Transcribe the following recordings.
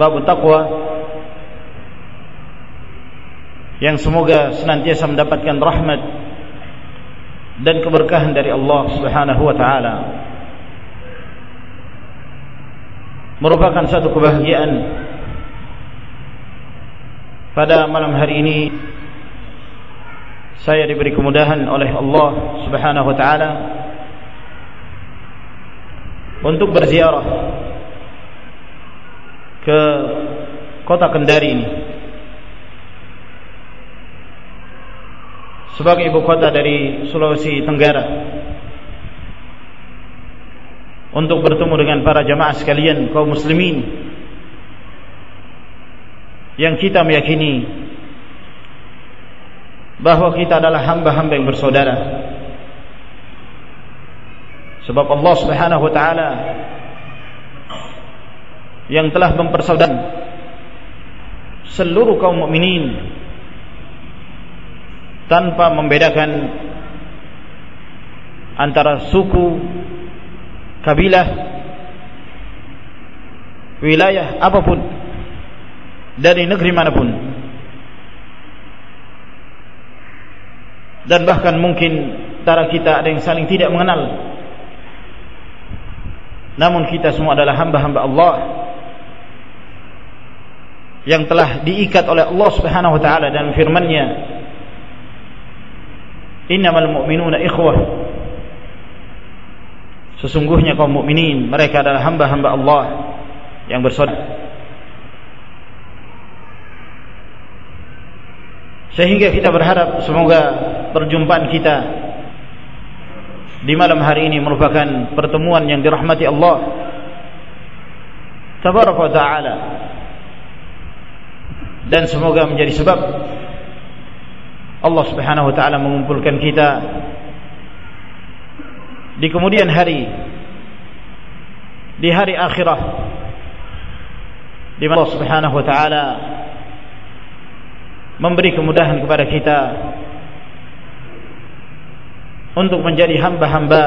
bab taqwa. Yang semoga senantiasa mendapatkan rahmat dan keberkahan dari Allah Subhanahu wa taala. Merupakan satu kebahagiaan pada malam hari ini. Saya diberi kemudahan oleh Allah Subhanahu wa taala untuk berziarah ke kota Kendari ini. Sebagai ibu kota dari Sulawesi Tenggara. Untuk bertemu dengan para jamaah sekalian kaum muslimin yang kita meyakini bahwa kita adalah hamba-hamba yang bersaudara. Sebab Allah Subhanahu wa taala yang telah mempersaudarkan seluruh kaum mukminin tanpa membedakan antara suku, kabilah, wilayah apapun dari negeri manapun. Dan bahkan mungkin antara kita ada yang saling tidak mengenal. Namun kita semua adalah hamba-hamba Allah yang telah diikat oleh Allah Subhanahu wa taala dan firman-Nya. Innamal mu'minuna ikhwah. Sesungguhnya kaum mukminin mereka adalah hamba-hamba Allah yang bersaudara Sehingga kita berharap semoga perjumpaan kita di malam hari ini merupakan pertemuan yang dirahmati Allah. Tabaraka taala dan semoga menjadi sebab Allah Subhanahu wa taala mengumpulkan kita di kemudian hari di hari akhirah di mana Allah Subhanahu wa taala memberi kemudahan kepada kita untuk menjadi hamba-hamba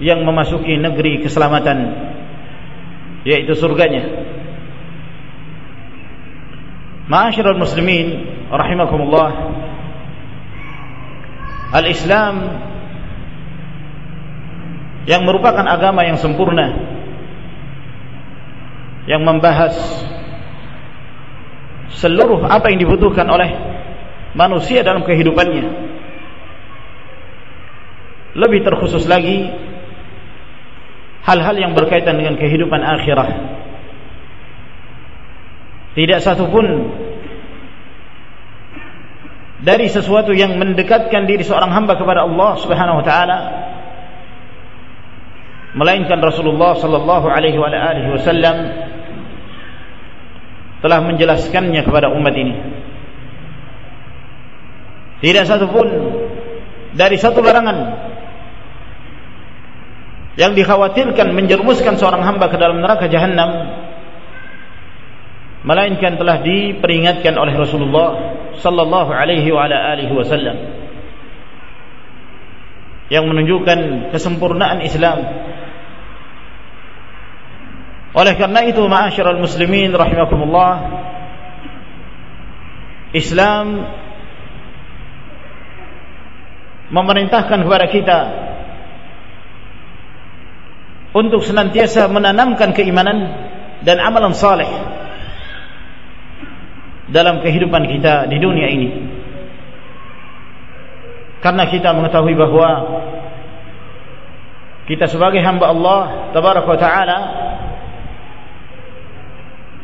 yang memasuki negeri keselamatan yaitu surganya Ma'asyiral muslimin rahimakumullah. Al-Islam yang merupakan agama yang sempurna yang membahas seluruh apa yang dibutuhkan oleh manusia dalam kehidupannya. Lebih terkhusus lagi hal-hal yang berkaitan dengan kehidupan akhirah tidak satu pun dari sesuatu yang mendekatkan diri seorang hamba kepada Allah Subhanahu wa taala melainkan Rasulullah sallallahu alaihi wasallam telah menjelaskannya kepada umat ini. Tidak satu pun dari satu larangan yang dikhawatirkan menjerumuskan seorang hamba ke dalam neraka jahanam melainkan telah diperingatkan oleh Rasulullah sallallahu alaihi wa ala alihi wasallam yang menunjukkan kesempurnaan Islam. Oleh karena itu ma'asyiral muslimin rahimakumullah Islam memerintahkan kepada kita untuk senantiasa menanamkan keimanan dan amalan saleh dalam kehidupan kita di dunia ini. Karena kita mengetahui bahwa kita sebagai hamba Allah tabaraka taala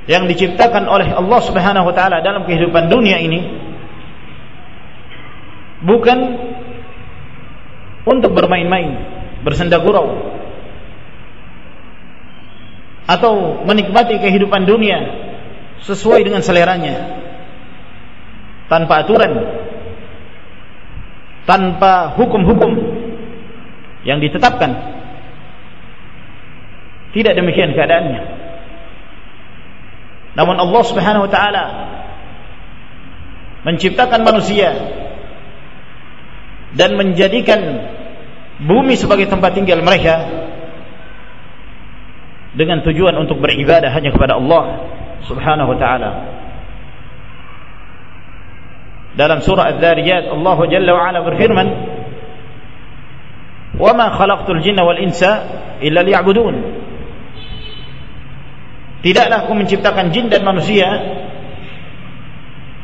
yang diciptakan oleh Allah Subhanahu wa taala dalam kehidupan dunia ini bukan untuk bermain-main, bersenda gurau atau menikmati kehidupan dunia sesuai dengan seleranya. Tanpa aturan. Tanpa hukum-hukum yang ditetapkan. Tidak demikian keadaannya. Namun Allah Subhanahu wa taala menciptakan manusia dan menjadikan bumi sebagai tempat tinggal mereka dengan tujuan untuk beribadah hanya kepada Allah subhanahu wa ta'ala dalam surah Az-Zariyat Allah Jalla wa Ala berfirman "Wa ma khalaqtul jinna wal insa illa liya'budun." Tidaklah aku menciptakan jin dan manusia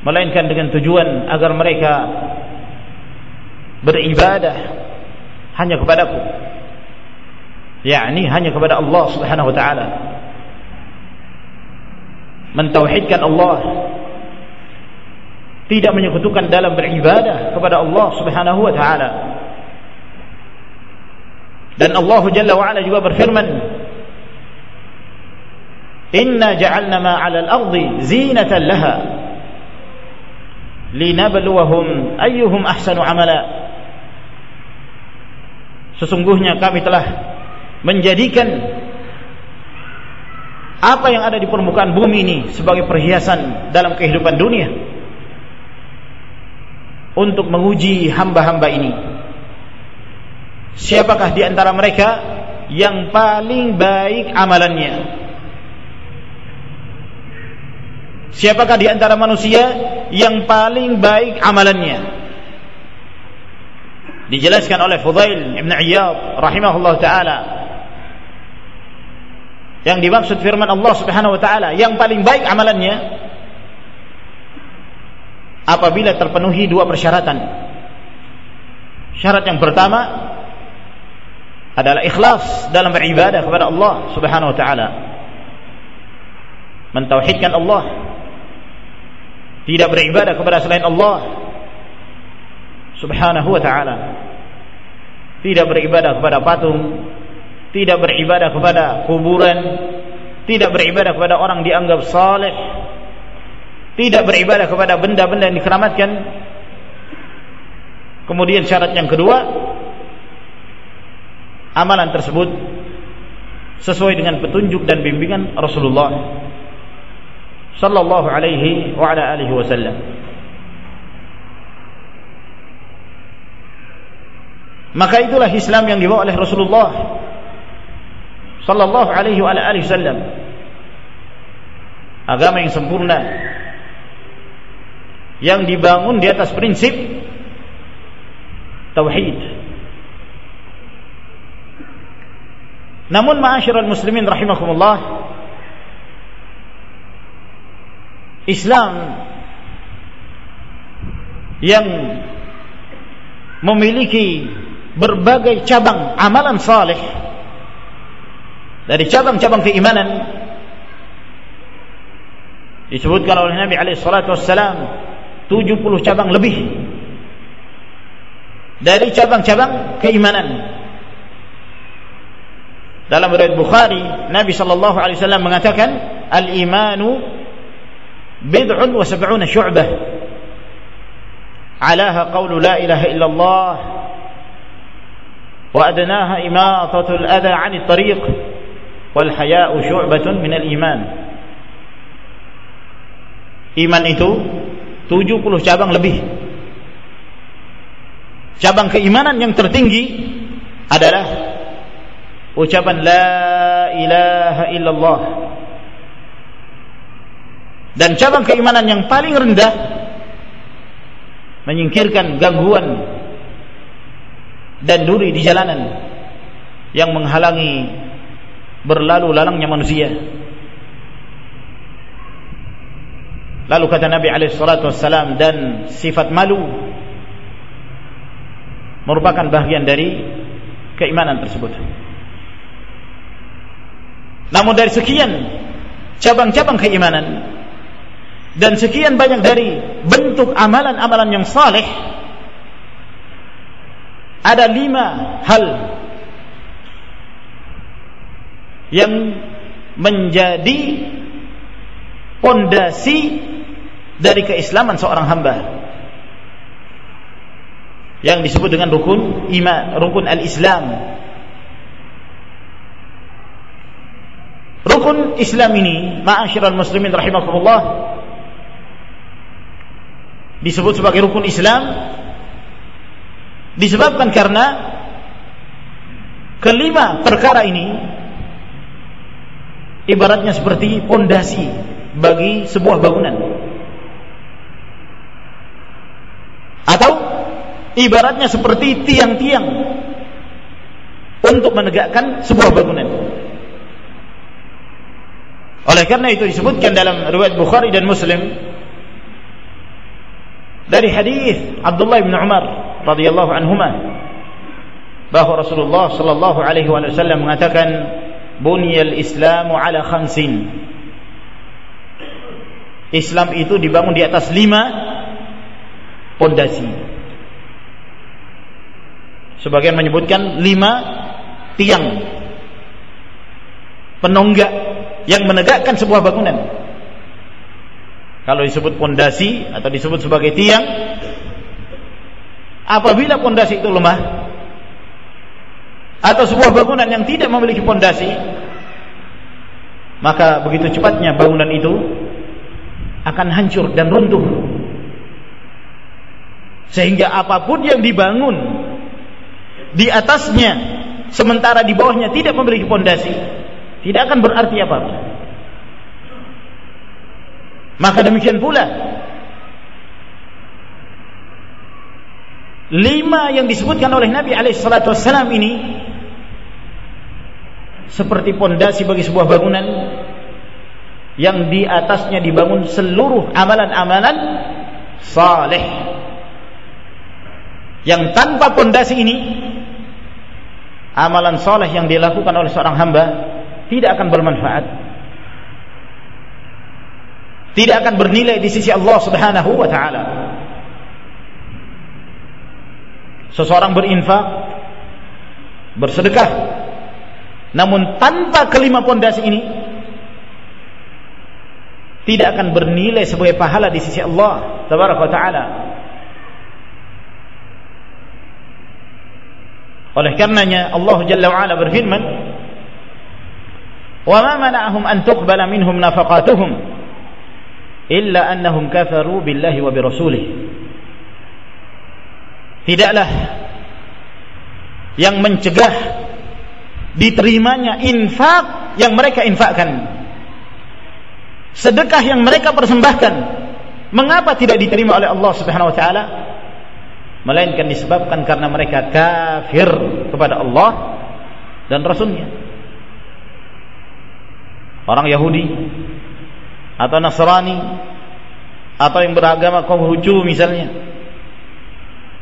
melainkan dengan tujuan agar mereka beribadah hanya kepadaku. yakni hanya kepada Allah Subhanahu wa taala mentauhidkan Allah. Tidak menyekutukan dalam beribadah kepada Allah Subhanahu wa taala. Dan Allah Jalla wa Ala juga berfirman Inna ja'alna ma 'ala al-ardi zinatan laha linabluwahum ayyuhum ahsanu amala. Sesungguhnya kami telah menjadikan apa yang ada di permukaan bumi ini sebagai perhiasan dalam kehidupan dunia untuk menguji hamba-hamba ini. Siapakah di antara mereka yang paling baik amalannya? Siapakah di antara manusia yang paling baik amalannya? Dijelaskan oleh Fudail Ibn Iyad rahimahullah taala yang dimaksud firman Allah Subhanahu wa taala yang paling baik amalannya apabila terpenuhi dua persyaratan. Syarat yang pertama adalah ikhlas dalam beribadah kepada Allah Subhanahu wa taala. Mentauhidkan Allah. Tidak beribadah kepada selain Allah Subhanahu wa taala. Tidak beribadah kepada patung, tidak beribadah kepada kuburan, tidak beribadah kepada orang dianggap saleh, tidak beribadah kepada benda-benda yang dikeramatkan. Kemudian syarat yang kedua, amalan tersebut sesuai dengan petunjuk dan bimbingan Rasulullah sallallahu alaihi wa ala alihi wasallam. Maka itulah Islam yang dibawa oleh Rasulullah sallallahu alaihi wa alihi wasallam. Agama yang sempurna. Yang dibangun di atas prinsip tauhid. Namun ma'asyiral muslimin rahimakumullah Islam yang memiliki berbagai cabang amalan saleh dari cabang-cabang keimanan disebutkan oleh Nabi alaihi salatu wassalam 70 cabang lebih dari cabang-cabang keimanan dalam riwayat Bukhari Nabi sallallahu alaihi wasallam mengatakan al-imanu bid'un wa sab'una syu'bah alaha qawlu la ilaha illallah wa adnaha imatatul adha 'anil tariq wal haya'u syu'batun min al-iman iman itu 70 cabang lebih. Cabang keimanan yang tertinggi adalah ucapan la ilaha illallah. Dan cabang keimanan yang paling rendah menyingkirkan gangguan dan duri di jalanan yang menghalangi berlalu lalangnya manusia Lalu kata Nabi alaihi dan sifat malu merupakan bagian dari keimanan tersebut. Namun dari sekian cabang-cabang keimanan dan sekian banyak dari bentuk amalan-amalan yang saleh ada lima hal yang menjadi pondasi dari keislaman seorang hamba yang disebut dengan rukun iman, rukun al-Islam. Rukun Islam ini, ma'asyiral muslimin rahimakumullah, disebut sebagai rukun Islam disebabkan karena kelima perkara ini ibaratnya seperti pondasi bagi sebuah bangunan. Atau ibaratnya seperti tiang-tiang untuk menegakkan sebuah bangunan. Oleh karena itu disebutkan dalam riwayat Bukhari dan Muslim dari hadis Abdullah bin Umar radhiyallahu anhuma bahwa Rasulullah sallallahu alaihi wasallam mengatakan bunyal Islamu ala khamsin Islam itu dibangun di atas lima pondasi. Sebagian menyebutkan lima tiang penonggak yang menegakkan sebuah bangunan. Kalau disebut pondasi atau disebut sebagai tiang, apabila pondasi itu lemah atau sebuah bangunan yang tidak memiliki pondasi, maka begitu cepatnya bangunan itu akan hancur dan runtuh. Sehingga apa pun yang dibangun di atasnya sementara di bawahnya tidak memiliki pondasi, tidak akan berarti apa-apa. Maka demikian pula lima yang disebutkan oleh Nabi Alaihissalam ini seperti pondasi bagi sebuah bangunan yang di atasnya dibangun seluruh amalan-amalan saleh. Yang tanpa pondasi ini amalan saleh yang dilakukan oleh seorang hamba tidak akan bermanfaat. Tidak akan bernilai di sisi Allah Subhanahu wa taala. Seseorang berinfak, bersedekah, namun tanpa kelima pondasi ini tidak akan bernilai sebagai pahala di sisi Allah tabaraka taala. Oleh karenanya Allah jalla wa ala berfirman wa ma mana'ahum an tuqbala minhum nafaqatuhum illa annahum kafaru billahi wa birasulih tidaklah yang mencegah diterimanya infak yang mereka infakkan. Sedekah yang mereka persembahkan. Mengapa tidak diterima oleh Allah Subhanahu wa taala? Melainkan disebabkan karena mereka kafir kepada Allah dan rasulnya. Orang Yahudi atau Nasrani atau yang beragama Konghucu misalnya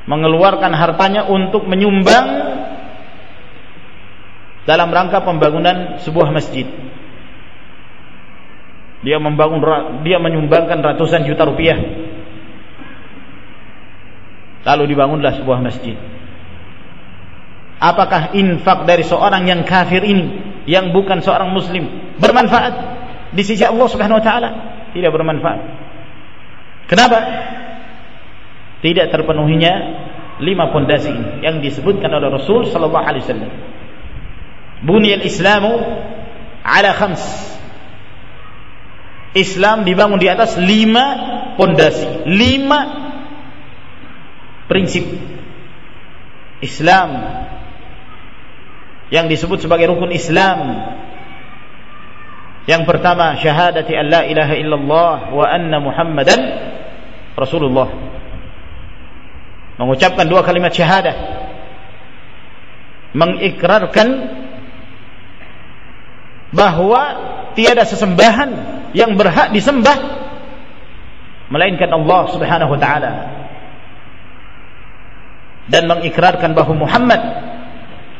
mengeluarkan hartanya untuk menyumbang dalam rangka pembangunan sebuah masjid Dia membangun dia menyumbangkan ratusan juta rupiah. Lalu dibangunlah sebuah masjid. Apakah infak dari seorang yang kafir ini yang bukan seorang muslim bermanfaat di sisi Allah Subhanahu wa taala? Tidak bermanfaat. Kenapa? Tidak terpenuhinya lima pondasi yang disebutkan oleh Rasul sallallahu alaihi wasallam. Bunyal Islamu ala khams Islam dibangun di atas lima pondasi, lima prinsip Islam yang disebut sebagai rukun Islam. Yang pertama syahadati an la ilaha illallah wa anna Muhammadan Rasulullah. Mengucapkan dua kalimat syahadah. Mengikrarkan bahwa tiada sesembahan yang berhak disembah melainkan Allah Subhanahu wa taala. Dan mengikrarkan bahwa Muhammad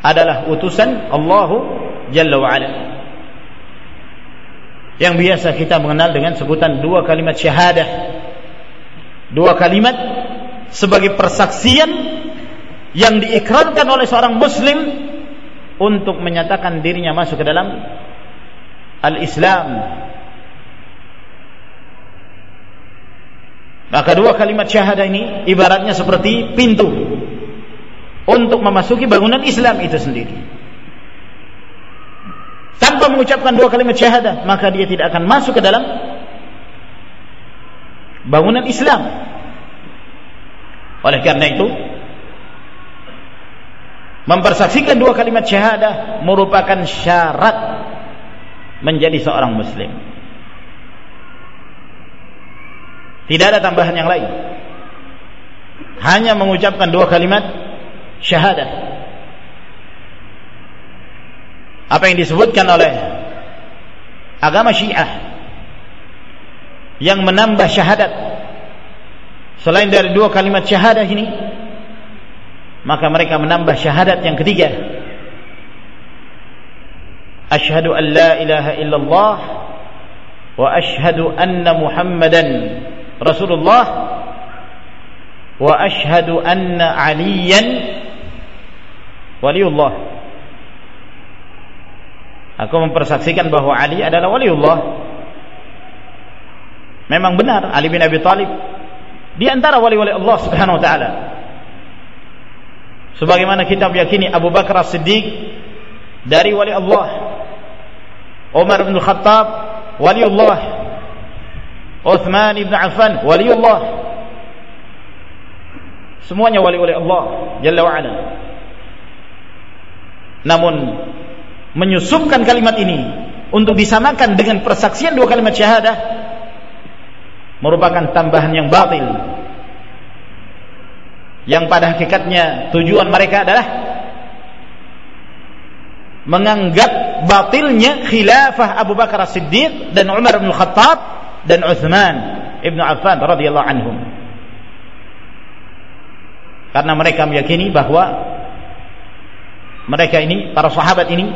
adalah utusan Allah Jalla wa ala. Yang biasa kita mengenal dengan sebutan dua kalimat syahadah. Dua kalimat sebagai persaksian yang diikrarkan oleh seorang muslim untuk menyatakan dirinya masuk ke dalam al-Islam Maka dua kalimat syahadah ini ibaratnya seperti pintu untuk memasuki bangunan Islam itu sendiri. Tanpa mengucapkan dua kalimat syahadah, maka dia tidak akan masuk ke dalam bangunan Islam. Oleh karena itu, mempersaksikan dua kalimat syahadah merupakan syarat menjadi seorang muslim. Tidak ada tambahan yang lain. Hanya mengucapkan dua kalimat syahadah. Apa yang disebutkan oleh agama Syiah yang menambah syahadat selain dari dua kalimat syahadah ini maka mereka menambah syahadat yang ketiga asyhadu an la ilaha illallah wa asyhadu anna muhammadan Rasulullah wa ashhadu anna aliyan waliullah aku mempersaksikan bahwa Ali adalah waliullah memang benar Ali bin Abi Thalib di antara wali-wali Allah Subhanahu wa taala. Sebagaimana kita meyakini Abu Bakar As-Siddiq dari wali Allah Umar bin Khattab waliullah. Uthman ibn Affan waliullah. Semuanya wali-wali Allah Jalla namun menyusupkan kalimat ini untuk disamakan dengan persaksian dua kalimat syahadah merupakan tambahan yang batil. Yang pada hakikatnya tujuan mereka adalah menganggap batilnya khilafah Abu Bakar As-Siddiq dan Umar bin Khattab dan Uthman Ibn Affan radhiyallahu anhum. Karena mereka meyakini bahwa mereka ini para sahabat ini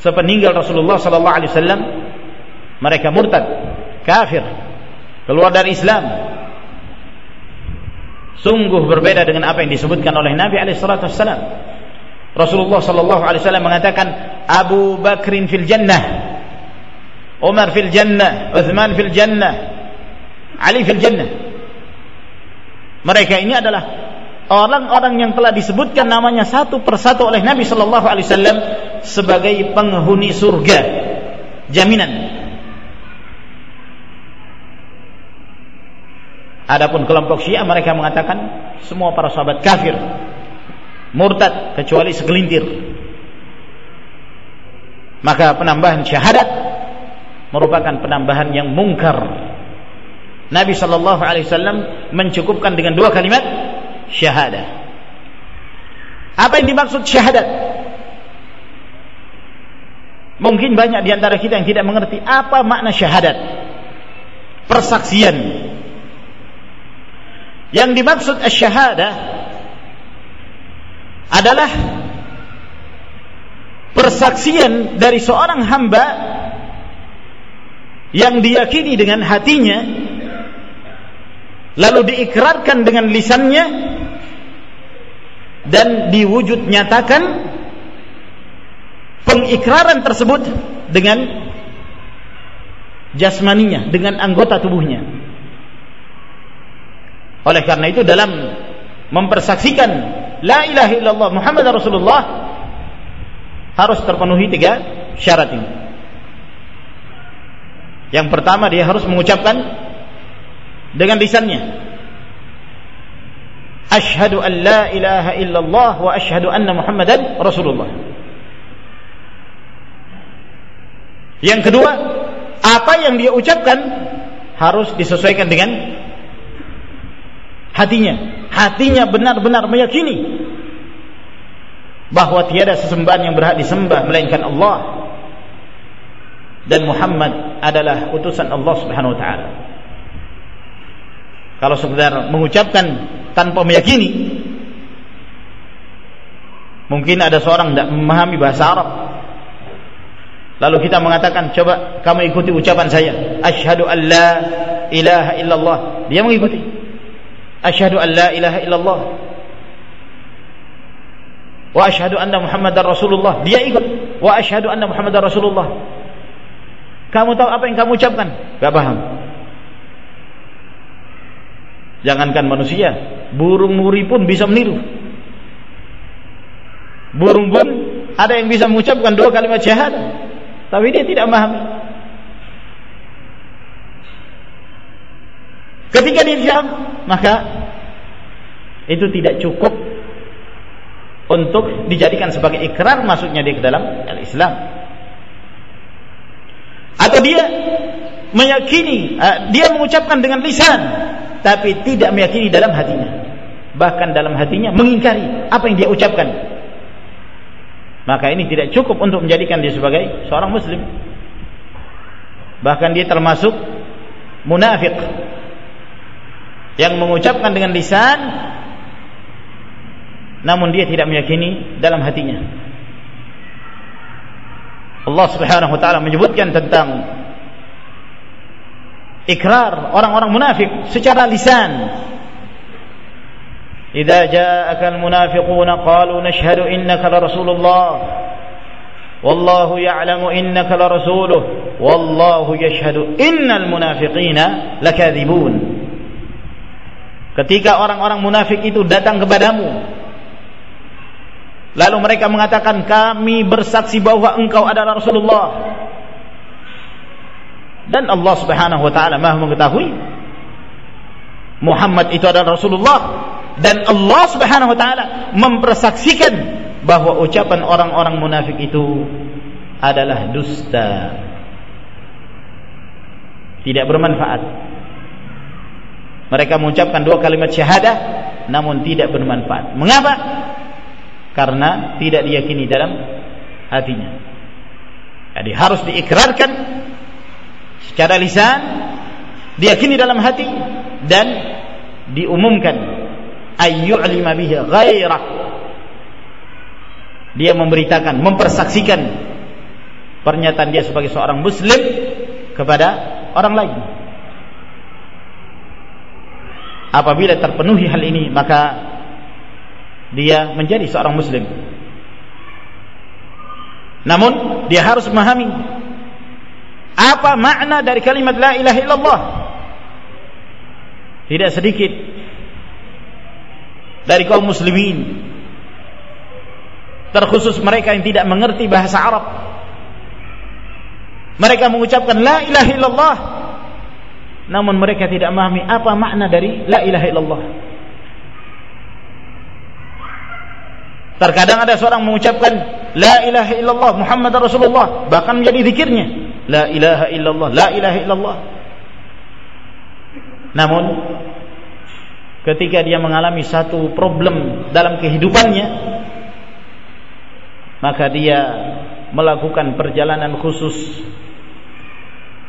sepeninggal Rasulullah sallallahu alaihi wasallam mereka murtad, kafir, keluar dari Islam. Sungguh berbeda dengan apa yang disebutkan oleh Nabi alaihi salatu wasallam. Rasulullah sallallahu alaihi wasallam mengatakan Abu Bakrin fil jannah Umar fil jannah, Uthman fil jannah, Ali fil jannah. Mereka ini adalah orang-orang yang telah disebutkan namanya satu persatu oleh Nabi Shallallahu Alaihi Wasallam sebagai penghuni surga, jaminan. Adapun kelompok Syiah mereka mengatakan semua para sahabat kafir, murtad kecuali segelintir. Maka penambahan syahadat merupakan penambahan yang mungkar. Nabi sallallahu alaihi wasallam mencukupkan dengan dua kalimat syahadah. Apa yang dimaksud syahadat? Mungkin banyak di antara kita yang tidak mengerti apa makna syahadat. Persaksian. Yang dimaksud syahadah adalah persaksian dari seorang hamba yang diyakini dengan hatinya lalu diikrarkan dengan lisannya dan diwujud nyatakan pengikraran tersebut dengan jasmaninya, dengan anggota tubuhnya. Oleh karena itu dalam mempersaksikan la ilaha illallah Muhammad Rasulullah harus terpenuhi tiga syarat ini. Yang pertama dia harus mengucapkan dengan lisannya. Ashhadu an la ilaha illallah wa ashhadu anna Muhammadan Rasulullah. Yang kedua, apa yang dia ucapkan harus disesuaikan dengan hatinya. Hatinya benar-benar meyakini bahwa tiada sesembahan yang berhak disembah melainkan Allah dan Muhammad adalah utusan Allah Subhanahu wa taala. Kalau sekedar mengucapkan tanpa meyakini mungkin ada seorang tidak memahami bahasa Arab Lalu kita mengatakan, coba kamu ikuti ucapan saya. Ashhadu an la ilaha illallah. Dia mengikuti. Ashhadu an la ilaha illallah. Wa ashhadu anna Muhammadar Rasulullah. Dia ikut. Wa ashhadu anna Muhammadar Rasulullah. Kamu tahu apa yang kamu ucapkan? Gak paham. Jangankan manusia, burung nuri pun bisa meniru. Burung pun ada yang bisa mengucapkan dua kalimat syahadat. Tapi dia tidak memahami. Ketika dia diam, maka itu tidak cukup untuk dijadikan sebagai ikrar masuknya dia ke dalam al-Islam. Atau dia meyakini, uh, dia mengucapkan dengan lisan, tapi tidak meyakini dalam hatinya. Bahkan dalam hatinya mengingkari apa yang dia ucapkan maka ini tidak cukup untuk menjadikan dia sebagai seorang muslim bahkan dia termasuk munafik yang mengucapkan dengan lisan namun dia tidak meyakini dalam hatinya Allah Subhanahu wa taala menyebutkan tentang ikrar orang-orang munafik secara lisan إذا جاءك المنافقون قالوا نشهد إنك لرسول الله والله يعلم إنك لرسوله والله يشهد إن المنافقين لكاذبون Ketika orang-orang munafik itu datang kepadamu Lalu mereka mengatakan kami bersaksi bahwa engkau adalah Rasulullah Dan Allah subhanahu wa ta'ala maha mengetahui Muhammad itu adalah Rasulullah dan Allah Subhanahu wa taala mempersaksikan bahwa ucapan orang-orang munafik itu adalah dusta. Tidak bermanfaat. Mereka mengucapkan dua kalimat syahadah namun tidak bermanfaat. Mengapa? Karena tidak diyakini dalam hatinya. Jadi harus diikrarkan secara lisan, diyakini dalam hati dan diumumkan ayyu'lima bihi ghairah dia memberitakan mempersaksikan pernyataan dia sebagai seorang muslim kepada orang lain apabila terpenuhi hal ini maka dia menjadi seorang muslim. Namun dia harus memahami apa makna dari kalimat la ilaha illallah. Tidak sedikit dari kaum muslimin terkhusus mereka yang tidak mengerti bahasa Arab. Mereka mengucapkan la ilaha illallah namun mereka tidak memahami apa makna dari la ilaha illallah. Terkadang ada seorang mengucapkan la ilaha illallah Muhammad Rasulullah bahkan menjadi zikirnya. La ilaha illallah la ilaha illallah. Namun ketika dia mengalami satu problem dalam kehidupannya maka dia melakukan perjalanan khusus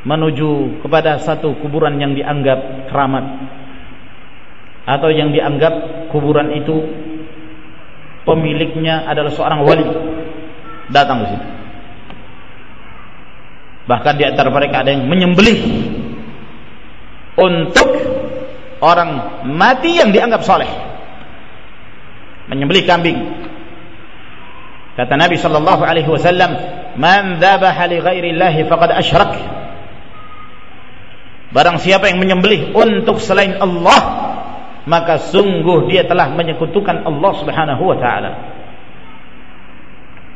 menuju kepada satu kuburan yang dianggap keramat atau yang dianggap kuburan itu pemiliknya adalah seorang wali datang ke situ Bahkan di antara mereka ada yang menyembelih untuk orang mati yang dianggap soleh. Menyembelih kambing. Kata Nabi sallallahu alaihi wasallam, "Man dzabaha li ghairi faqad asyrak." Barang siapa yang menyembelih untuk selain Allah, maka sungguh dia telah menyekutukan Allah Subhanahu wa taala.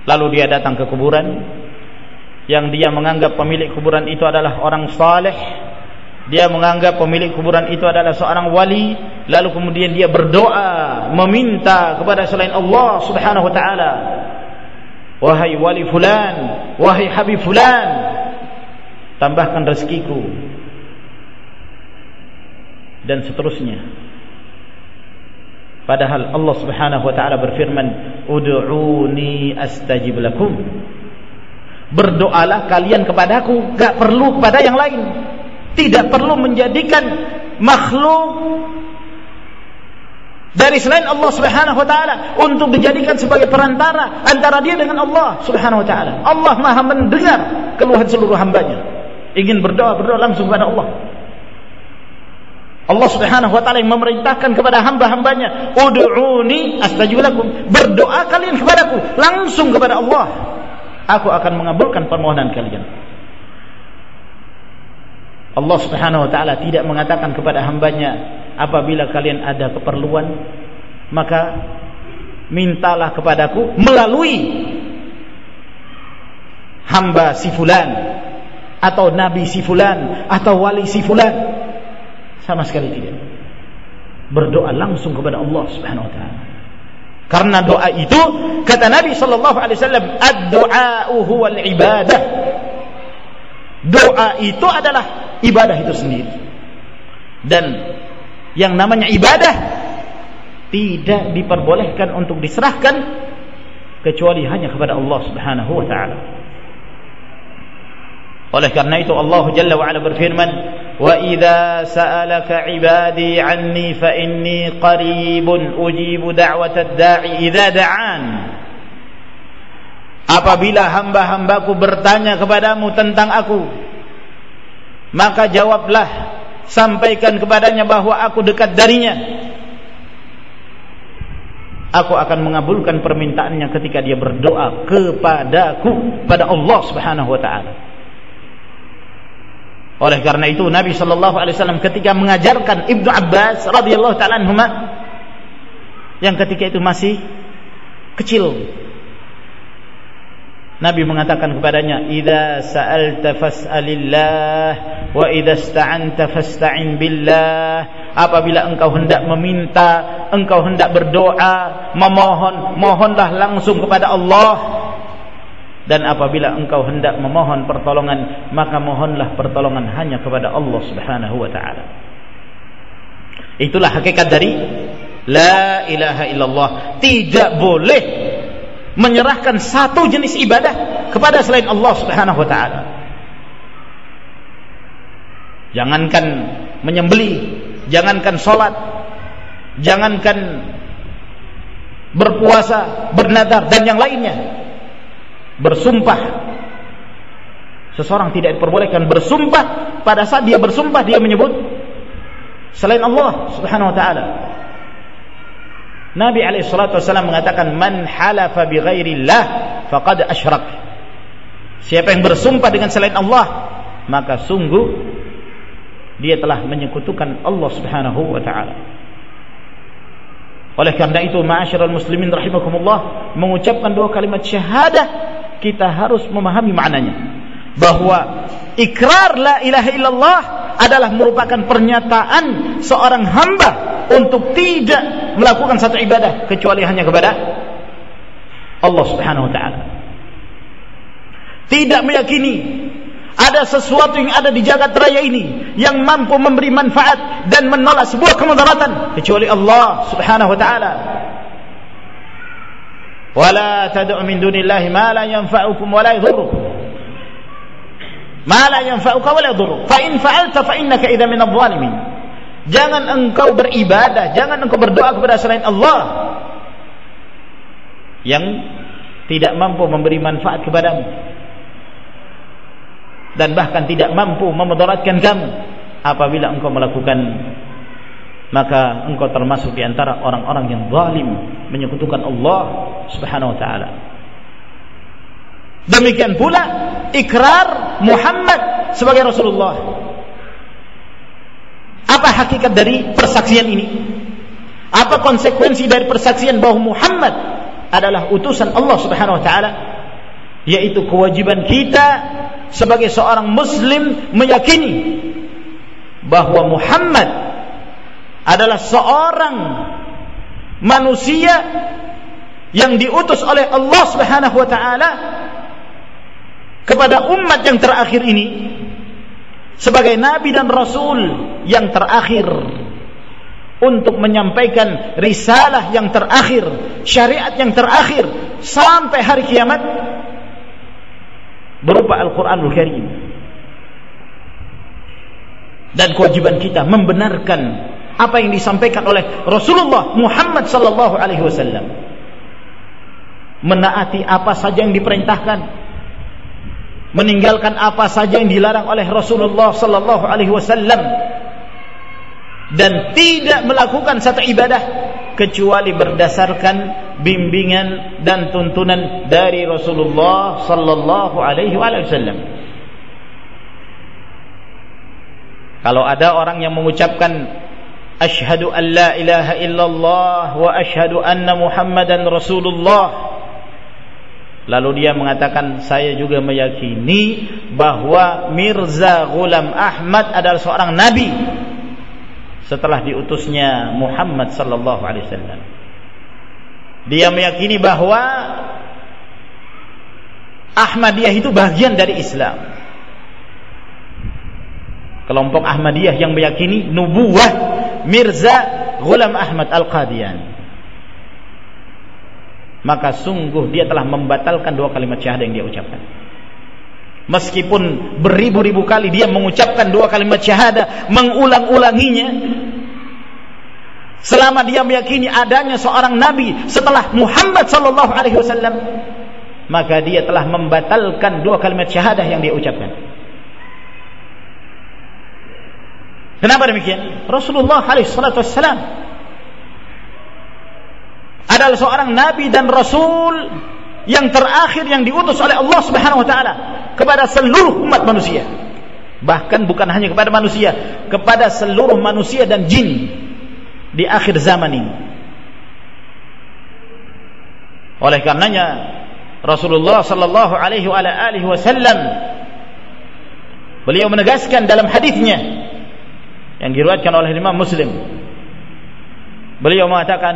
Lalu dia datang ke kuburan yang dia menganggap pemilik kuburan itu adalah orang saleh. Dia menganggap pemilik kuburan itu adalah seorang wali, lalu kemudian dia berdoa meminta kepada selain Allah Subhanahu wa taala. Wahai wali fulan, wahai habib fulan, tambahkan rezekiku, dan seterusnya. Padahal Allah Subhanahu wa taala berfirman, "Ud'uni astajib lakum." Berdoalah kalian kepadaku, gak perlu kepada yang lain. Tidak perlu menjadikan makhluk dari selain Allah Subhanahu wa taala untuk dijadikan sebagai perantara antara dia dengan Allah Subhanahu wa taala. Allah Maha mendengar keluhan seluruh hambanya. Ingin berdoa, berdoa langsung kepada Allah. Allah Subhanahu wa taala yang memerintahkan kepada hamba-hambanya, "Ud'uni astajib lakum." Berdoa kalian kepadaku langsung kepada Allah. Aku akan mengabulkan permohonan kalian. Allah Subhanahu wa taala tidak mengatakan kepada hambanya, "Apabila kalian ada keperluan, maka mintalah kepadaku melalui hamba si fulan atau nabi si fulan atau wali si fulan." Sama sekali tidak. Berdoa langsung kepada Allah Subhanahu wa taala. Karena doa itu kata Nabi sallallahu alaihi wasallam, "Ad-du'a'u huwal ibadah." Doa itu adalah ibadah itu sendiri. Dan yang namanya ibadah tidak diperbolehkan untuk diserahkan kecuali hanya kepada Allah Subhanahu wa taala. Oleh karena itu Allah Jalla wa ala berfirman, "Wa idza sa'alaka 'ibadi 'anni fa inni qaribun ujibu da'watad da'i idza da'an." Apabila hamba-hambaku bertanya kepadamu tentang aku, maka jawablah, sampaikan kepadanya bahwa aku dekat darinya. Aku akan mengabulkan permintaannya ketika dia berdoa kepadaku pada Allah Subhanahu wa taala. Oleh karena itu Nabi sallallahu alaihi wasallam ketika mengajarkan Ibnu Abbas radhiyallahu taala yang ketika itu masih kecil Nabi mengatakan kepadanya, "Idza sa'alta fas'alillah wa idza ista'anta fasta'in billah." Apabila engkau hendak meminta, engkau hendak berdoa, memohon, mohonlah langsung kepada Allah dan apabila engkau hendak memohon pertolongan maka mohonlah pertolongan hanya kepada Allah Subhanahu wa taala. Itulah hakikat dari la ilaha illallah. Tidak boleh menyerahkan satu jenis ibadah kepada selain Allah Subhanahu wa taala. Jangankan menyembeli jangankan salat jangankan berpuasa bernadar dan yang lainnya bersumpah. Seseorang tidak diperbolehkan bersumpah pada saat dia bersumpah dia menyebut selain Allah Subhanahu wa taala. Nabi alaihi salatu wasallam mengatakan man halafa bi ghairillah faqad asyrak. Siapa yang bersumpah dengan selain Allah maka sungguh dia telah menyekutukan Allah Subhanahu wa taala. Oleh karena itu ma'asyiral muslimin rahimakumullah mengucapkan dua kalimat syahadah kita harus memahami maknanya bahwa ikrar la ilaha illallah adalah merupakan pernyataan seorang hamba untuk tidak melakukan satu ibadah kecuali hanya kepada Allah Subhanahu wa taala. Tidak meyakini ada sesuatu yang ada di jagat raya ini yang mampu memberi manfaat dan menolak sebuah kemudaratan kecuali Allah Subhanahu wa taala. ولا تدع من دون الله ما لا ينفعكم ولا يضركم ما لا ينفعك ولا يضرك فإن فعلت فإنك إذا من الظالمين jangan engkau beribadah jangan engkau berdoa kepada selain Allah yang tidak mampu memberi manfaat kepadamu dan bahkan tidak mampu memudaratkan kamu apabila engkau melakukan maka engkau termasuk di antara orang-orang yang zalim menyekutukan Allah Subhanahu wa taala. Demikian pula ikrar Muhammad sebagai Rasulullah. Apa hakikat dari persaksian ini? Apa konsekuensi dari persaksian bahwa Muhammad adalah utusan Allah Subhanahu wa taala? Yaitu kewajiban kita sebagai seorang muslim meyakini bahwa Muhammad adalah seorang manusia yang diutus oleh Allah Subhanahu wa taala kepada umat yang terakhir ini sebagai nabi dan rasul yang terakhir untuk menyampaikan risalah yang terakhir, syariat yang terakhir sampai hari kiamat berupa Al-Qur'anul Karim. Dan kewajiban kita membenarkan apa yang disampaikan oleh Rasulullah Muhammad sallallahu alaihi wasallam. Menaati apa saja yang diperintahkan, meninggalkan apa saja yang dilarang oleh Rasulullah sallallahu alaihi wasallam dan tidak melakukan satu ibadah kecuali berdasarkan bimbingan dan tuntunan dari Rasulullah sallallahu alaihi wasallam. Kalau ada orang yang mengucapkan Ashhadu an la ilaha illallah wa ashhadu anna Muhammadan Rasulullah. Lalu dia mengatakan saya juga meyakini bahwa Mirza Ghulam Ahmad adalah seorang nabi setelah diutusnya Muhammad sallallahu alaihi wasallam. Dia meyakini bahwa Ahmadiyah itu bagian dari Islam. Kelompok Ahmadiyah yang meyakini nubuah Mirza Ghulam Ahmad Al-Qadian. Maka sungguh dia telah membatalkan dua kalimat syahadah yang dia ucapkan. Meskipun beribu-ribu kali dia mengucapkan dua kalimat syahadah mengulang-ulanginya selama dia meyakini adanya seorang nabi setelah Muhammad sallallahu alaihi wasallam maka dia telah membatalkan dua kalimat syahadah yang dia ucapkan Kenapa demikian? Rasulullah alaihissalatu wassalam adalah seorang nabi dan rasul yang terakhir yang diutus oleh Allah Subhanahu wa taala kepada seluruh umat manusia. Bahkan bukan hanya kepada manusia, kepada seluruh manusia dan jin di akhir zaman ini. Oleh karenanya Rasulullah sallallahu alaihi wasallam beliau menegaskan dalam hadisnya yang diriwayatkan oleh Imam Muslim. Beliau mengatakan,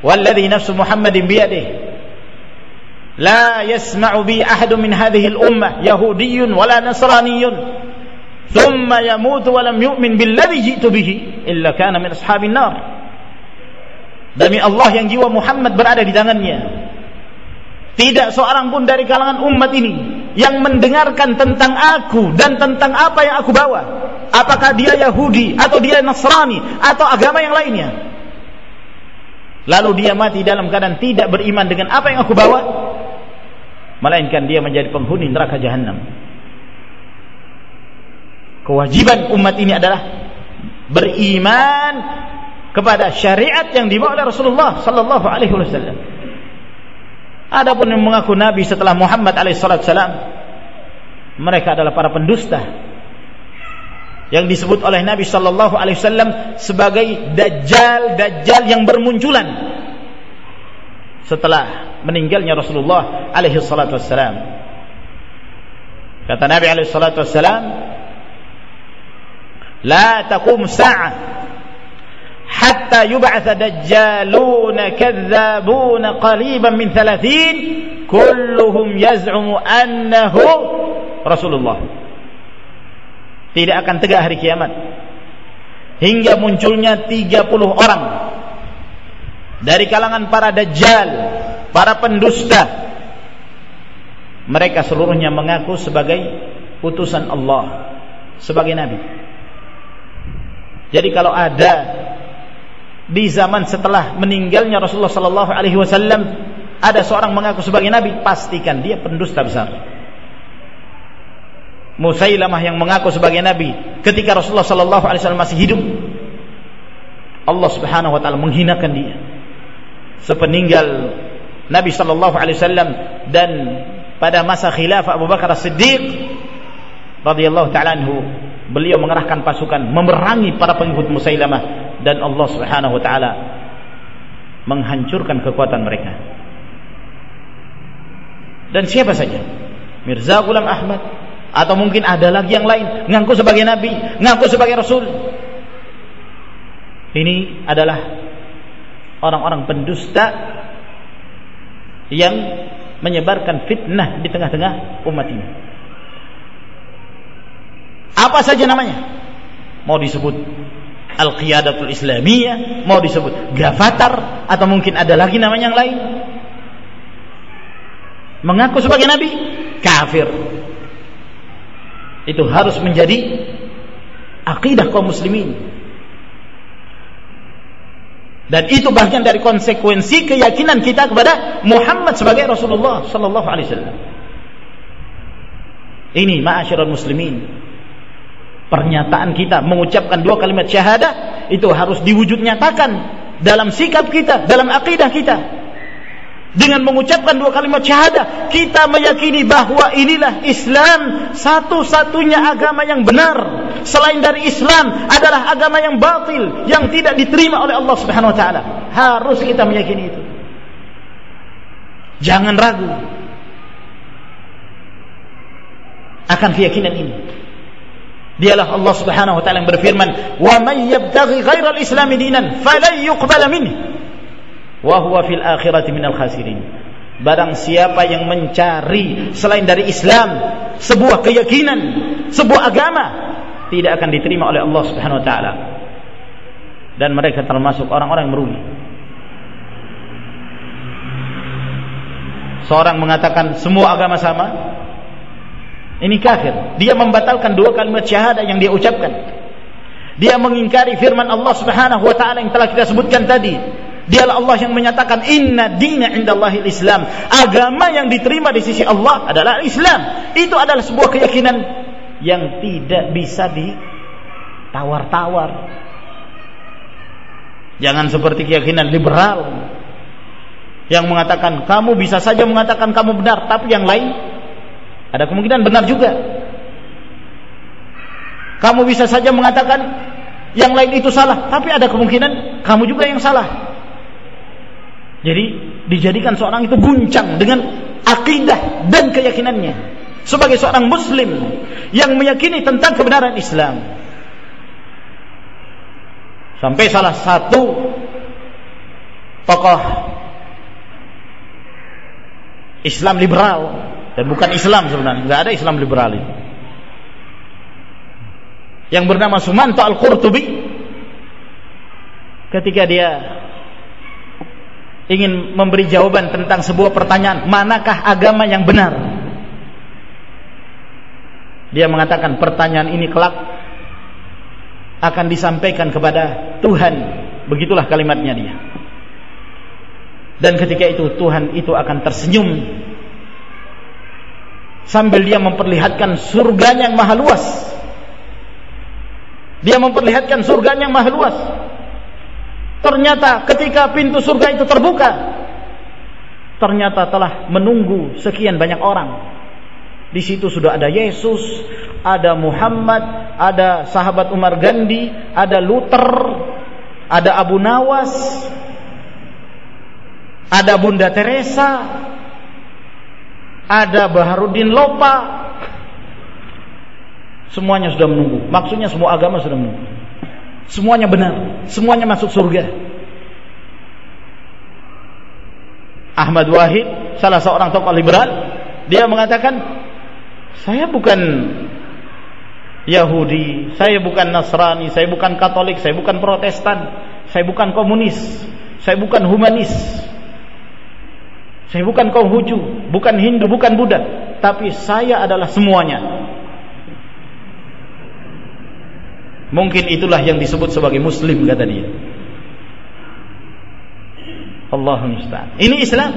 "Walladhi nafsu Muhammadin biyadihi la yasma'u bi ahadun min hadhihi al-ummah yahudiyyun wala nasraniyyun thumma yamutu wa lam yu'min billadhi ji'tu bihi illa kana min ashabin nar." Demi Allah yang jiwa Muhammad berada di tangannya. Tidak seorang pun dari kalangan umat ini yang mendengarkan tentang aku dan tentang apa yang aku bawa. Apakah dia Yahudi atau dia Nasrani atau agama yang lainnya. Lalu dia mati dalam keadaan tidak beriman dengan apa yang aku bawa. Melainkan dia menjadi penghuni neraka jahanam. Kewajiban umat ini adalah beriman kepada syariat yang dibawa oleh Rasulullah sallallahu alaihi wasallam. Adapun yang mengaku nabi setelah Muhammad alaihissalam mereka adalah para pendusta yang disebut oleh Nabi sallallahu alaihi wasallam sebagai dajjal-dajjal yang bermunculan setelah meninggalnya Rasulullah alaihi salatu wasallam. Kata Nabi alaihi salatu wasallam, "La taqum sa'ah حتى يبعث دجالون كذابون قريبا من ثلاثين كلهم يزعم أنه رسول الله tidak akan tegak hari kiamat. Hingga munculnya 30 orang. Dari kalangan para dajjal para pendusta. Mereka seluruhnya mengaku sebagai utusan Allah sebagai nabi. Jadi kalau ada di zaman setelah meninggalnya Rasulullah sallallahu alaihi wasallam ada seorang mengaku sebagai nabi, pastikan dia pendusta besar. Musailamah yang mengaku sebagai nabi ketika Rasulullah sallallahu alaihi wasallam masih hidup. Allah Subhanahu wa taala menghinakan dia. Sepeninggal Nabi sallallahu alaihi wasallam dan pada masa khilafah Abu Bakar As-Siddiq radhiyallahu taala anhu beliau mengerahkan pasukan memerangi para pengikut Musailamah dan Allah Subhanahu wa taala menghancurkan kekuatan mereka. Dan siapa saja? Mirza Ghulam Ahmad, atau mungkin ada lagi yang lain ngaku sebagai nabi, ngaku sebagai rasul. Ini adalah orang-orang pendusta yang menyebarkan fitnah di tengah-tengah umat ini. Apa saja namanya? Mau disebut Al-Qiyadatul Islamiyah, mau disebut Gafatar atau mungkin ada lagi namanya yang lain. Mengaku sebagai nabi, kafir itu harus menjadi akidah kaum muslimin. Dan itu bagian dari konsekuensi keyakinan kita kepada Muhammad sebagai Rasulullah sallallahu alaihi wasallam. Ini ma'asyiral muslimin pernyataan kita mengucapkan dua kalimat syahadah itu harus diwujud nyatakan dalam sikap kita, dalam akidah kita dengan mengucapkan dua kalimat syahadah kita meyakini bahwa inilah Islam satu-satunya agama yang benar. Selain dari Islam adalah agama yang batil yang tidak diterima oleh Allah Subhanahu wa taala. Harus kita meyakini itu. Jangan ragu akan keyakinan ini. Dialah Allah Subhanahu wa taala yang berfirman, "Wa may yabtaghi ghairal Islam dinan falan yuqbala minhu." Wa huwa fil akhirati minal khasirin. Barang siapa yang mencari selain dari Islam sebuah keyakinan, sebuah agama tidak akan diterima oleh Allah Subhanahu wa taala. Dan mereka termasuk orang-orang yang merugi. Seorang mengatakan semua agama sama. Ini kafir. Dia membatalkan dua kalimat syahadah yang dia ucapkan. Dia mengingkari firman Allah Subhanahu wa taala yang telah kita sebutkan tadi Dialah Allah yang menyatakan inna dina indallahi islam. Agama yang diterima di sisi Allah adalah Islam. Itu adalah sebuah keyakinan yang tidak bisa ditawar-tawar. Jangan seperti keyakinan liberal yang mengatakan kamu bisa saja mengatakan kamu benar, tapi yang lain ada kemungkinan benar juga. Kamu bisa saja mengatakan yang lain itu salah, tapi ada kemungkinan kamu juga yang salah. Jadi dijadikan seorang itu guncang dengan akidah dan keyakinannya sebagai seorang muslim yang meyakini tentang kebenaran Islam. Sampai salah satu tokoh Islam liberal dan bukan Islam sebenarnya, nggak ada Islam liberal itu. Yang bernama Sumanto Al-Qurtubi ketika dia ingin memberi jawaban tentang sebuah pertanyaan, manakah agama yang benar? Dia mengatakan pertanyaan ini kelak akan disampaikan kepada Tuhan. Begitulah kalimatnya dia. Dan ketika itu Tuhan itu akan tersenyum sambil dia memperlihatkan surganya yang maha luas. Dia memperlihatkan surganya yang maha luas Ternyata ketika pintu surga itu terbuka, ternyata telah menunggu sekian banyak orang. Di situ sudah ada Yesus, ada Muhammad, ada sahabat Umar Gandhi, ada Luther, ada Abu Nawas, ada Bunda Teresa, ada Baharudin Lopa. Semuanya sudah menunggu. Maksudnya semua agama sudah menunggu. Semuanya benar, semuanya masuk surga. Ahmad Wahid, salah seorang tokoh liberal, dia mengatakan, saya bukan Yahudi, saya bukan Nasrani, saya bukan Katolik, saya bukan Protestan, saya bukan komunis, saya bukan humanis, saya bukan Konghucu, bukan Hindu, bukan Buddha, tapi saya adalah semuanya. Mungkin itulah yang disebut sebagai muslim kata dia. Allahumma musta'an. Ini Islam.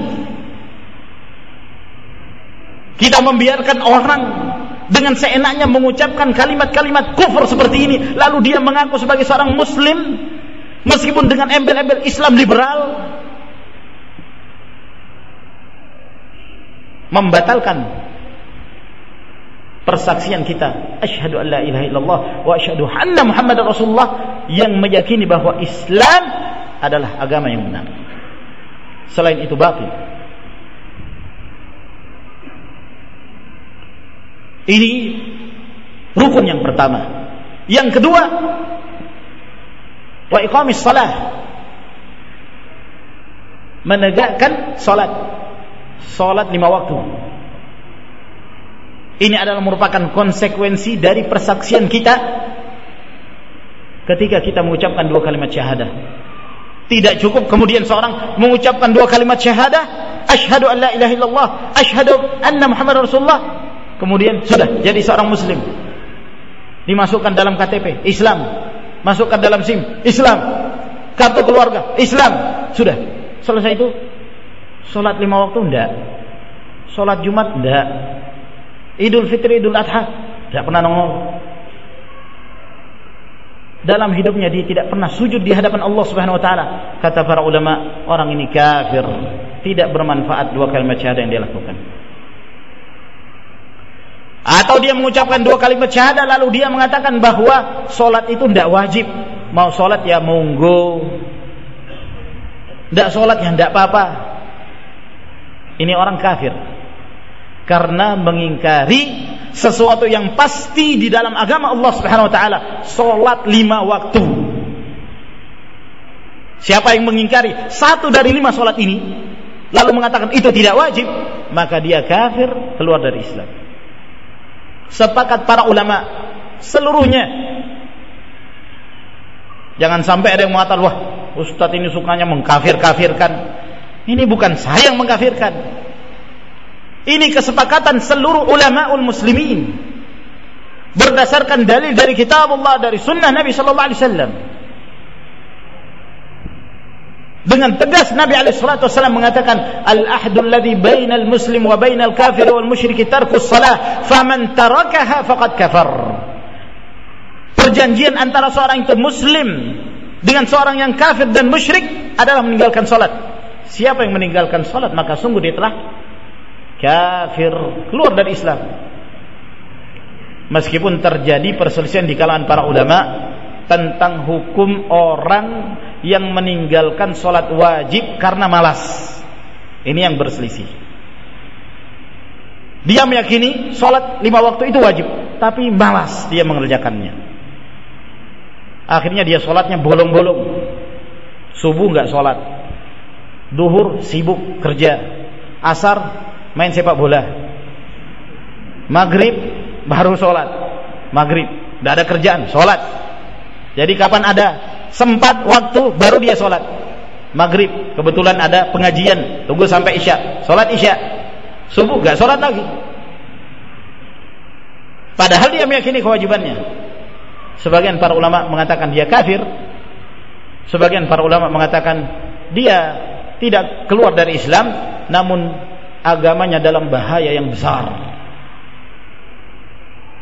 Kita membiarkan orang dengan seenaknya mengucapkan kalimat-kalimat kufur seperti ini lalu dia mengaku sebagai seorang muslim meskipun dengan embel-embel Islam liberal membatalkan persaksian kita. Asyhadu an la ilaha illallah wa asyhadu anna muhammadar rasulullah yang meyakini bahwa Islam adalah agama yang benar. Selain itu batil. Ini rukun yang pertama. Yang kedua wa iqamis salah. Menegakkan salat. Salat lima waktu ini adalah merupakan konsekuensi dari persaksian kita ketika kita mengucapkan dua kalimat syahadah. Tidak cukup kemudian seorang mengucapkan dua kalimat syahadah asyhadu an la ilaha illallah asyhadu anna muhammad rasulullah. Kemudian sudah jadi seorang muslim. Dimasukkan dalam KTP Islam. Masukkan dalam SIM Islam. Kartu keluarga Islam. Sudah. Selesai itu sholat lima waktu enggak sholat Jumat enggak Idul Fitri Idul Adha tidak pernah nongol dalam hidupnya dia tidak pernah sujud di hadapan Allah Subhanahu wa taala kata para ulama orang ini kafir tidak bermanfaat dua kalimat syahadah yang dia lakukan atau dia mengucapkan dua kalimat syahadah lalu dia mengatakan bahwa solat itu tidak wajib. Mau solat ya monggo. Tidak solat ya tidak apa-apa. Ini orang kafir. Karena mengingkari sesuatu yang pasti di dalam agama Allah Subhanahu wa taala, solat lima waktu. Siapa yang mengingkari satu dari lima solat ini lalu mengatakan itu tidak wajib, maka dia kafir keluar dari Islam. Sepakat para ulama seluruhnya. Jangan sampai ada yang mengatakan wah ustadz ini sukanya mengkafir-kafirkan. Ini bukan saya yang mengkafirkan ini kesepakatan seluruh ulama ul muslimin. Berdasarkan dalil dari kitab Allah dari sunnah Nabi sallallahu alaihi wasallam. Dengan tegas Nabi alaihi mengatakan al-ahdul ladzi bainal muslim wa bainal kafir wal musyriki tarkus salah faman tarakaha faqad kafar. Perjanjian antara seorang itu muslim dengan seorang yang kafir dan musyrik adalah meninggalkan salat siapa yang meninggalkan salat maka sungguh dia telah kafir keluar dari Islam meskipun terjadi perselisihan di kalangan para ulama tentang hukum orang yang meninggalkan sholat wajib karena malas. Ini yang berselisih. Dia meyakini sholat lima waktu itu wajib, tapi malas dia mengerjakannya. Akhirnya dia sholatnya bolong-bolong. Subuh nggak sholat, duhur sibuk kerja, asar main sepak bola, maghrib baru sholat, maghrib, tidak ada kerjaan, sholat, jadi kapan ada sempat waktu baru dia sholat. Maghrib kebetulan ada pengajian, tunggu sampai isya, sholat isya. Subuh gak sholat lagi. Padahal dia meyakini kewajibannya. Sebagian para ulama mengatakan dia kafir. Sebagian para ulama mengatakan dia tidak keluar dari Islam, namun agamanya dalam bahaya yang besar.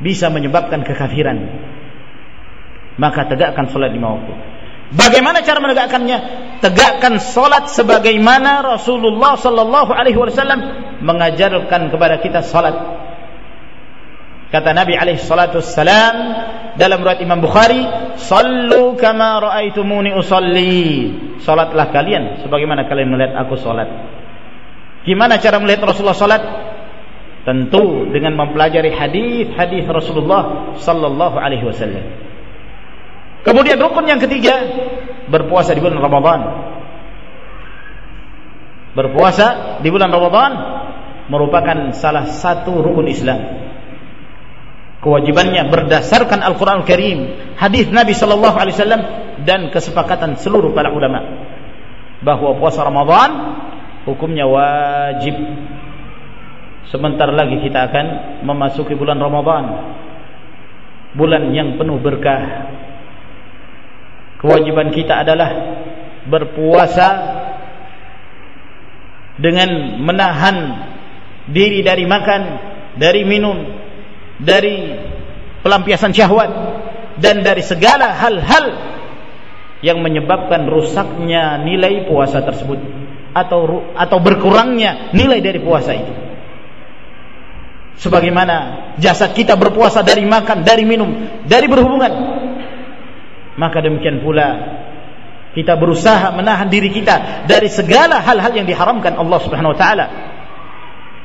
Bisa menyebabkan kekafiran maka tegakkan solat lima waktu. Bagaimana cara menegakkannya? Tegakkan solat sebagaimana Rasulullah Sallallahu Alaihi Wasallam mengajarkan kepada kita solat. Kata Nabi Alaihi Salatu dalam riwayat Imam Bukhari, "Sallu kama raaitumuni usalli." Salatlah kalian sebagaimana kalian melihat aku salat. Gimana cara melihat Rasulullah salat? Tentu dengan mempelajari hadis-hadis Rasulullah sallallahu alaihi wasallam. Kemudian rukun yang ketiga berpuasa di bulan Ramadan. Berpuasa di bulan Ramadan merupakan salah satu rukun Islam. Kewajibannya berdasarkan Al-Qur'an Al Karim, hadis Nabi sallallahu alaihi wasallam dan kesepakatan seluruh para ulama bahwa puasa Ramadan hukumnya wajib. Sebentar lagi kita akan memasuki bulan Ramadan. Bulan yang penuh berkah, kewajiban kita adalah berpuasa dengan menahan diri dari makan, dari minum dari pelampiasan syahwat dan dari segala hal-hal yang menyebabkan rusaknya nilai puasa tersebut atau atau berkurangnya nilai dari puasa itu. Sebagaimana jasad kita berpuasa dari makan, dari minum, dari berhubungan. Maka demikian pula kita berusaha menahan diri kita dari segala hal-hal yang diharamkan Allah Subhanahu wa taala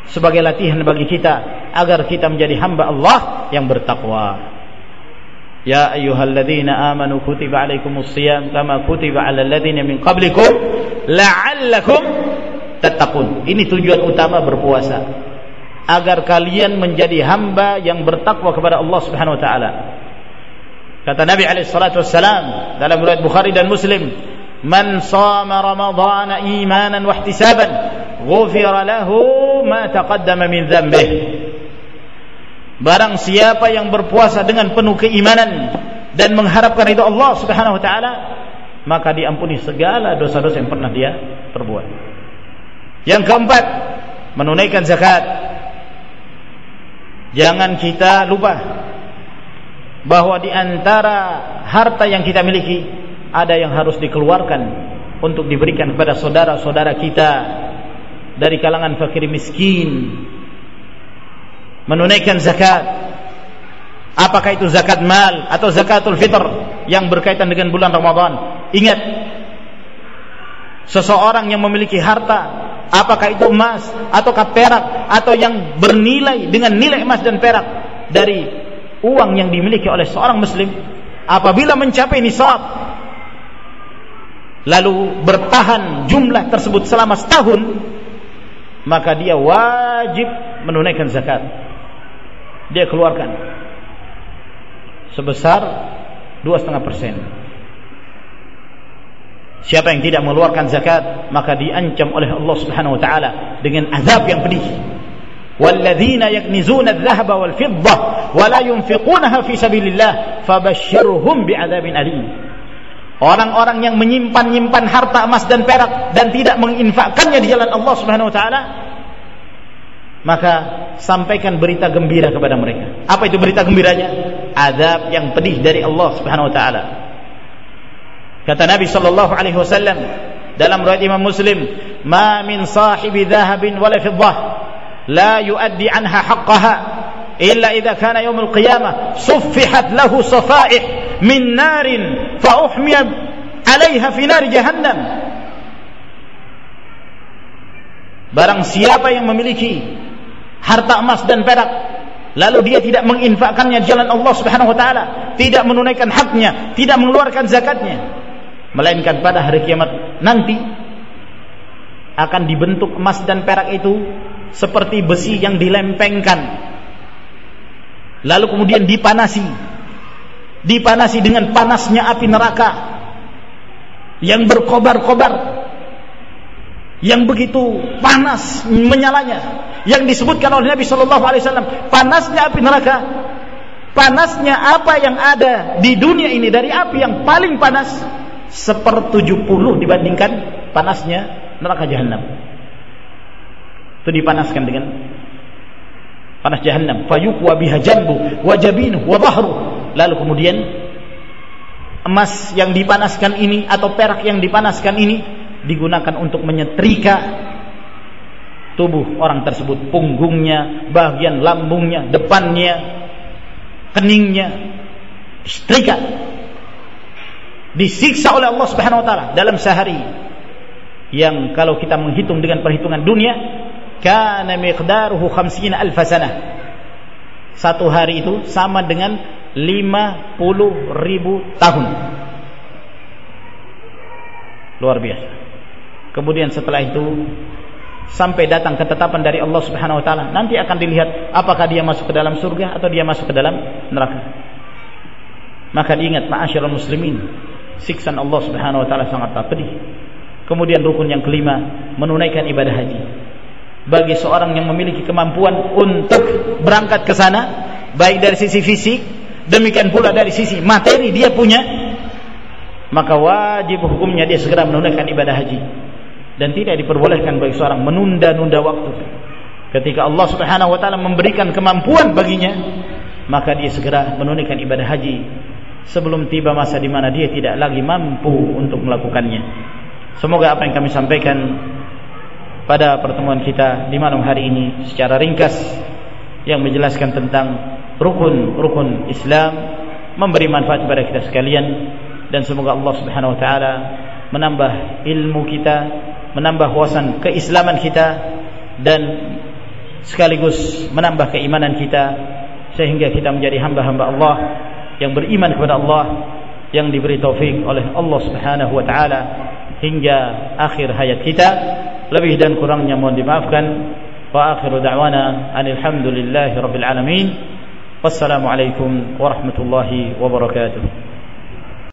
sebagai latihan bagi kita agar kita menjadi hamba Allah yang bertakwa. Ya ayyuhalladzina amanu kutiba alaikumus shiyam kama kutiba alal ladzina min qablikum la'allakum tattaqun. Ini tujuan utama berpuasa. Agar kalian menjadi hamba yang bertakwa kepada Allah Subhanahu wa taala. Kata Nabi alaihi salatu wassalam dalam riwayat Bukhari dan Muslim, "Man shama Ramadhana imanan wa ihtisaban, ghufira lahu ma taqaddama min dhanbihi." Barang siapa yang berpuasa dengan penuh keimanan dan mengharapkan itu Allah Subhanahu wa taala, maka diampuni segala dosa-dosa yang pernah dia perbuat. Yang keempat, menunaikan zakat. Jangan kita lupa bahwa di antara harta yang kita miliki ada yang harus dikeluarkan untuk diberikan kepada saudara-saudara kita dari kalangan fakir miskin menunaikan zakat. Apakah itu zakat mal atau zakatul fitr yang berkaitan dengan bulan Ramadan? Ingat seseorang yang memiliki harta apakah itu emas atau perak atau yang bernilai dengan nilai emas dan perak dari uang yang dimiliki oleh seorang muslim apabila mencapai nisab lalu bertahan jumlah tersebut selama setahun maka dia wajib menunaikan zakat dia keluarkan sebesar dua setengah persen. Siapa yang tidak mengeluarkan zakat maka diancam oleh Allah Subhanahu wa taala dengan azab yang pedih. والذين يكنزون الذهب والفضة ولا ينفقونها في سبيل الله فبشرهم بعذاب أليم Orang-orang yang menyimpan-nyimpan harta emas dan perak dan tidak menginfakkannya di jalan Allah Subhanahu wa taala maka sampaikan berita gembira kepada mereka. Apa itu berita gembiranya? Azab yang pedih dari Allah Subhanahu wa taala. Kata Nabi sallallahu alaihi wasallam dalam riwayat Imam Muslim, "Ma min sahibi dhahabin wala fiddah la yuaddi anha haqqaha illa idza kana yawm al-qiyamah suffihat lahu safaih min narin fa uhmiya 'alayha fi nar jahannam." Barang siapa yang memiliki harta emas dan perak. Lalu dia tidak menginfakkannya di jalan Allah Subhanahu wa taala, tidak menunaikan haknya, tidak mengeluarkan zakatnya, melainkan pada hari kiamat nanti akan dibentuk emas dan perak itu seperti besi yang dilempengkan. Lalu kemudian dipanasi dipanasi dengan panasnya api neraka yang berkobar-kobar yang begitu panas menyalanya. Yang disebutkan oleh Nabi Shallallahu Alaihi Wasallam panasnya api neraka. Panasnya apa yang ada di dunia ini dari api yang paling panas? Sepertujuh puluh dibandingkan panasnya neraka jahanam itu dipanaskan dengan panas jahanam fayuqwa biha jambu wa jabinu lalu kemudian emas yang dipanaskan ini atau perak yang dipanaskan ini digunakan untuk menyetrika tubuh orang tersebut. Punggungnya, bagian lambungnya, depannya, keningnya disetrika disiksa oleh Allah Subhanahu wa taala dalam sehari. Yang kalau kita menghitung dengan perhitungan dunia kana miqdaruhu 50 alf sanah. Satu hari itu sama dengan 50 ribu tahun. Luar biasa Kemudian setelah itu sampai datang ketetapan dari Allah Subhanahu wa taala, nanti akan dilihat apakah dia masuk ke dalam surga atau dia masuk ke dalam neraka. Maka diingat ma'asyiral muslimin, siksaan Allah Subhanahu wa taala sangat pedih. Kemudian rukun yang kelima, menunaikan ibadah haji. Bagi seorang yang memiliki kemampuan untuk berangkat ke sana, baik dari sisi fisik, demikian pula dari sisi materi dia punya, maka wajib hukumnya dia segera menunaikan ibadah haji dan tidak diperbolehkan bagi seorang menunda-nunda waktu. Ketika Allah Subhanahu wa taala memberikan kemampuan baginya, maka dia segera menunaikan ibadah haji sebelum tiba masa di mana dia tidak lagi mampu untuk melakukannya. Semoga apa yang kami sampaikan pada pertemuan kita di malam hari ini secara ringkas yang menjelaskan tentang rukun-rukun Islam memberi manfaat kepada kita sekalian dan semoga Allah Subhanahu wa taala menambah ilmu kita, menambah wawasan keislaman kita dan sekaligus menambah keimanan kita sehingga kita menjadi hamba-hamba Allah yang beriman kepada Allah yang diberi taufik oleh Allah Subhanahu wa taala hingga akhir hayat kita. Lebih dan kurangnya mohon dimaafkan. Wa akhiru da'wana alhamdulillahi rabbil alamin. Wassalamu alaikum warahmatullahi wabarakatuh